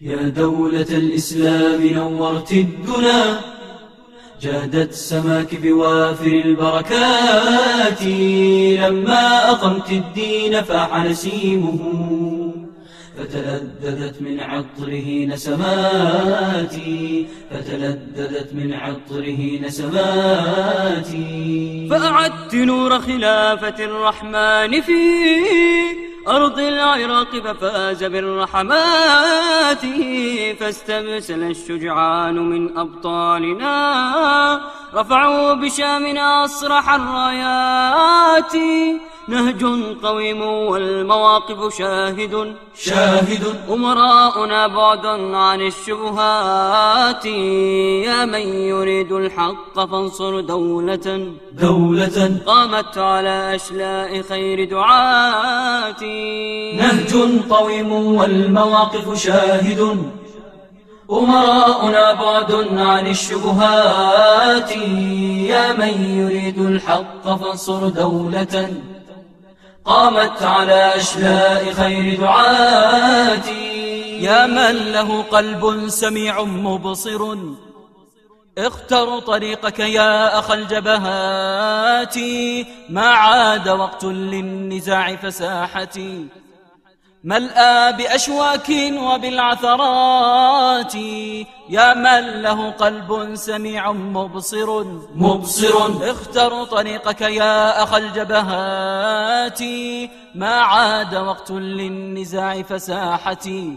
يا دولة الإسلام نورت الدنا جادت سماك بوافر البركات لما أقمت الدين فاح نسيمه فتلذذت من عطره نسماتي فتلذذت من عطره نسماتي فأعدت نور خلافة الرحمن في أرض العراق ففاز بالرحمات. فاستبسل الشجعان من أبطالنا. رفعوا بشامنا أصرح الرايات. نهج قويم والمواقف شاهد. شاهد. أمراؤنا بعد عن الشبهات. يا من يريد الحق فانصر دولة. دولة. قامت على أشلاء خير دعاتي نهج قويم والمواقف شاهد. أمراؤنا بعد عن الشبهات. يا من يريد الحق فانصر دولة. قامت على أشلاء خير دعاتي. يا من له قلب سميع مبصر اختر طريقك يا أخ الجبهات. ما عاد وقت للنزاع فساحتي. ملأى بأشواك وبالعثرات. يا من له قلب سميع مبصر مبصر. اختر طريقك يا أخ الجبهات. ما عاد وقت للنزاع فساحتي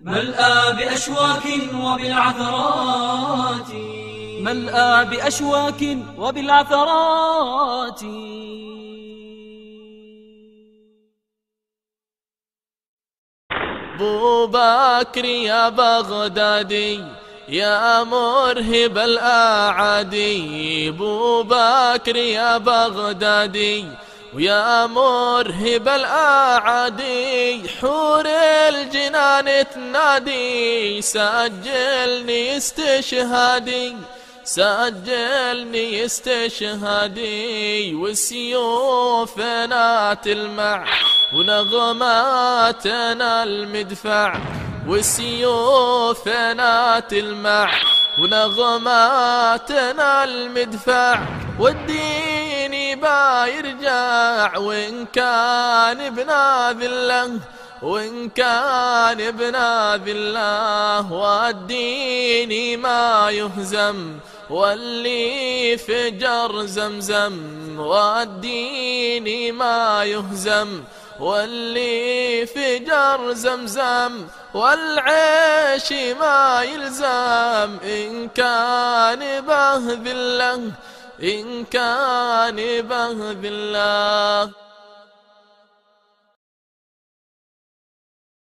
ملأى بأشواك وبالعثرات. ملأى بأشواك وبالعثرات. ابو بكر يا بغدادي يا مرهب الأعادي. ابو بكر يا بغدادي ويا مرهب الأعادي. حور الجنان تنادي سجلني استشهادي سجلني استشهادي. وسيوفنا تلمع ونغماتنا المدفع وسيوفنا تلمع. ونغماتنا المدفع والدين بايرجع وإن كان ابنا ذله وإن كان ابنا ذله والدين ما يهزم واللي فجر زمزم والدين ما يهزم. واللي فجر زمزم والعيش ما يلزم. إن كان بهذ الله إن كان بهذ الله.